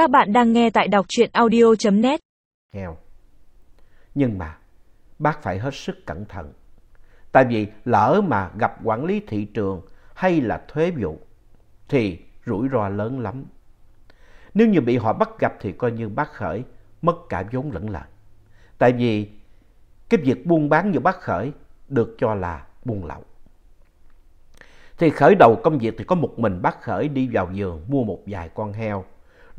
Các bạn đang nghe tại đọc truyện audio.net. Heo. Nhưng mà, bác phải hết sức cẩn thận. Tại vì lỡ mà gặp quản lý thị trường hay là thuế vụ, thì rủi ro lớn lắm. Nếu như bị họ bắt gặp thì coi như bác Khởi mất cả vốn lẫn lời. Tại vì cái việc buôn bán như bác Khởi được cho là buôn lậu. Thì khởi đầu công việc thì có một mình bác Khởi đi vào vườn mua một vài con heo.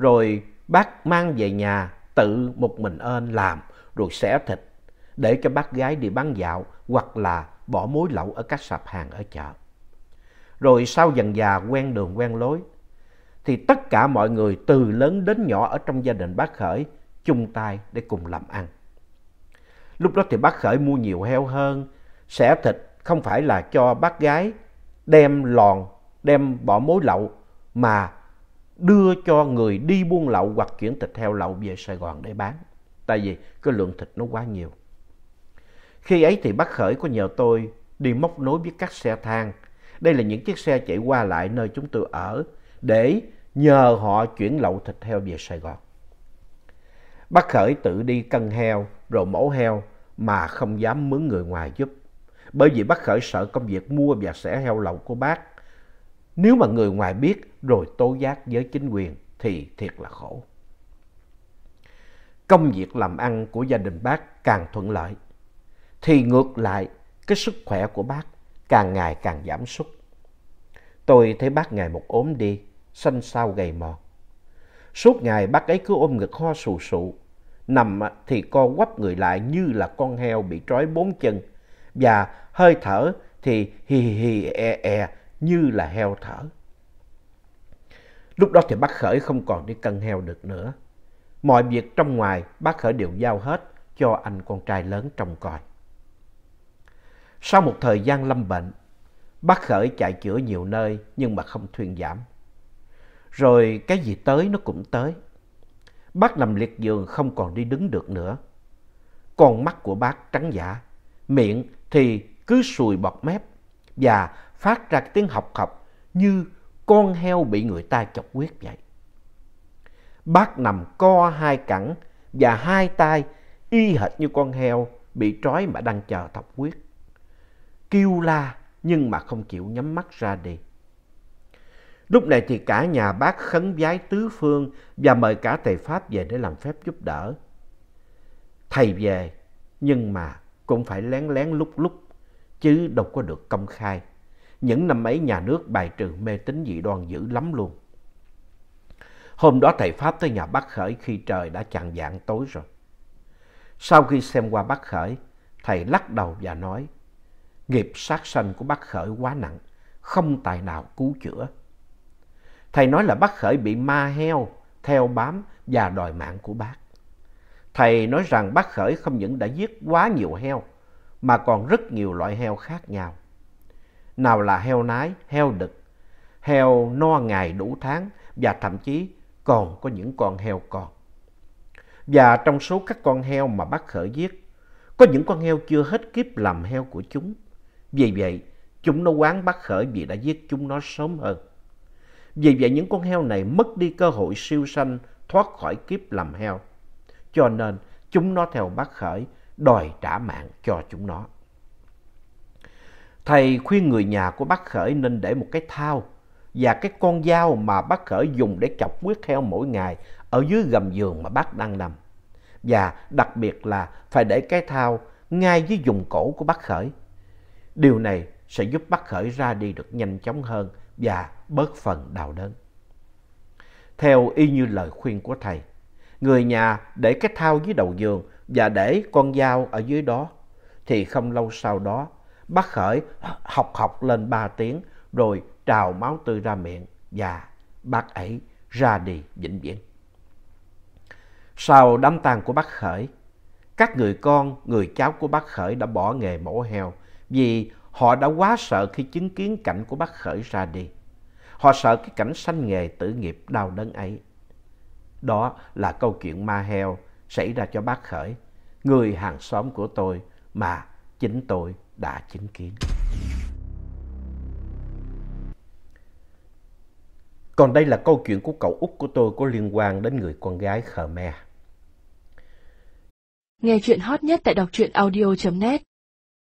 Rồi bác mang về nhà tự một mình ơn làm rồi xẻ thịt để cho bác gái đi bán dạo hoặc là bỏ mối lậu ở các sạp hàng ở chợ. Rồi sau dần già quen đường quen lối thì tất cả mọi người từ lớn đến nhỏ ở trong gia đình bác Khởi chung tay để cùng làm ăn. Lúc đó thì bác Khởi mua nhiều heo hơn, xẻ thịt không phải là cho bác gái đem lòn, đem bỏ mối lậu mà đưa cho người đi buôn lậu hoặc chuyển thịt heo lậu về Sài Gòn để bán. Tại vì cái lượng thịt nó quá nhiều. Khi ấy thì bác Khởi có nhờ tôi đi móc nối với các xe thang. Đây là những chiếc xe chạy qua lại nơi chúng tôi ở để nhờ họ chuyển lậu thịt heo về Sài Gòn. Bác Khởi tự đi cân heo rồi mổ heo mà không dám mướn người ngoài giúp. Bởi vì bác Khởi sợ công việc mua và xẻ heo lậu của bác. Nếu mà người ngoài biết rồi tố giác với chính quyền thì thiệt là khổ. Công việc làm ăn của gia đình bác càng thuận lợi. Thì ngược lại, cái sức khỏe của bác càng ngày càng giảm sút. Tôi thấy bác ngày một ốm đi, xanh xao gầy mòn. Suốt ngày bác ấy cứ ôm ngực ho sù sụ, nằm thì co quắp người lại như là con heo bị trói bốn chân, và hơi thở thì hì hì e e như là heo thở. Lúc đó thì bác Khởi không còn đi cân heo được nữa. Mọi việc trong ngoài bác Khởi đều giao hết cho anh con trai lớn trông coi. Sau một thời gian lâm bệnh, bác Khởi chạy chữa nhiều nơi nhưng mà không thuyên giảm. Rồi cái gì tới nó cũng tới. Bác nằm liệt giường không còn đi đứng được nữa. Con mắt của bác trắng giả, miệng thì cứ sùi bọt mép và phát ra tiếng học học như con heo bị người ta chọc huyết vậy. Bác nằm co hai cẳng và hai tay y hệt như con heo bị trói mà đang chờ thọc huyết. Kêu la nhưng mà không chịu nhắm mắt ra đi. Lúc này thì cả nhà bác khấn vái tứ phương và mời cả thầy Pháp về để làm phép giúp đỡ. Thầy về, nhưng mà cũng phải lén lén lúc lúc chứ đâu có được công khai. Những năm ấy nhà nước bài trừ mê tín dị đoan dữ lắm luôn. Hôm đó thầy Pháp tới nhà bác Khởi khi trời đã chạng vạng tối rồi. Sau khi xem qua bác Khởi, thầy lắc đầu và nói, nghiệp sát sanh của bác Khởi quá nặng, không tài nào cứu chữa. Thầy nói là bác Khởi bị ma heo, theo bám và đòi mạng của bác. Thầy nói rằng bác Khởi không những đã giết quá nhiều heo, mà còn rất nhiều loại heo khác nhau. Nào là heo nái, heo đực, heo no ngày đủ tháng và thậm chí còn có những con heo con. Và trong số các con heo mà bác Khởi giết, có những con heo chưa hết kiếp làm heo của chúng. Vì vậy, chúng nó quán bác Khởi vì đã giết chúng nó sớm hơn. Vì vậy, những con heo này mất đi cơ hội siêu sanh thoát khỏi kiếp làm heo. Cho nên, chúng nó theo bác Khởi đòi trả mạng cho chúng nó. Thầy khuyên người nhà của bác Khởi nên để một cái thao và cái con dao mà bác Khởi dùng để chọc huyết heo mỗi ngày ở dưới gầm giường mà bác đang nằm. Và đặc biệt là phải để cái thao ngay dưới vùng cổ của bác Khởi. Điều này sẽ giúp bác Khởi ra đi được nhanh chóng hơn và bớt phần đau đớn. Theo y như lời khuyên của thầy, người nhà để cái thao dưới đầu giường và để con dao ở dưới đó. Thì không lâu sau đó, bác Khởi học học lên ba tiếng rồi trào máu tươi ra miệng và bác ấy ra đi vĩnh viễn. Sau đám tang của bác Khởi, các người con, người cháu của bác Khởi đã bỏ nghề mổ heo vì họ đã quá sợ khi chứng kiến cảnh của bác Khởi ra đi. Họ sợ cái cảnh sanh nghề tử nghiệp đau đớn ấy. Đó là câu chuyện ma heo xảy ra cho bác Khởi, người hàng xóm của tôi mà chính tôi đã chứng kiến. Còn đây là câu chuyện của cậu út của tôi có liên quan đến người con gái Khmer. Nghe chuyện hot nhất tại đọc truyện audio.net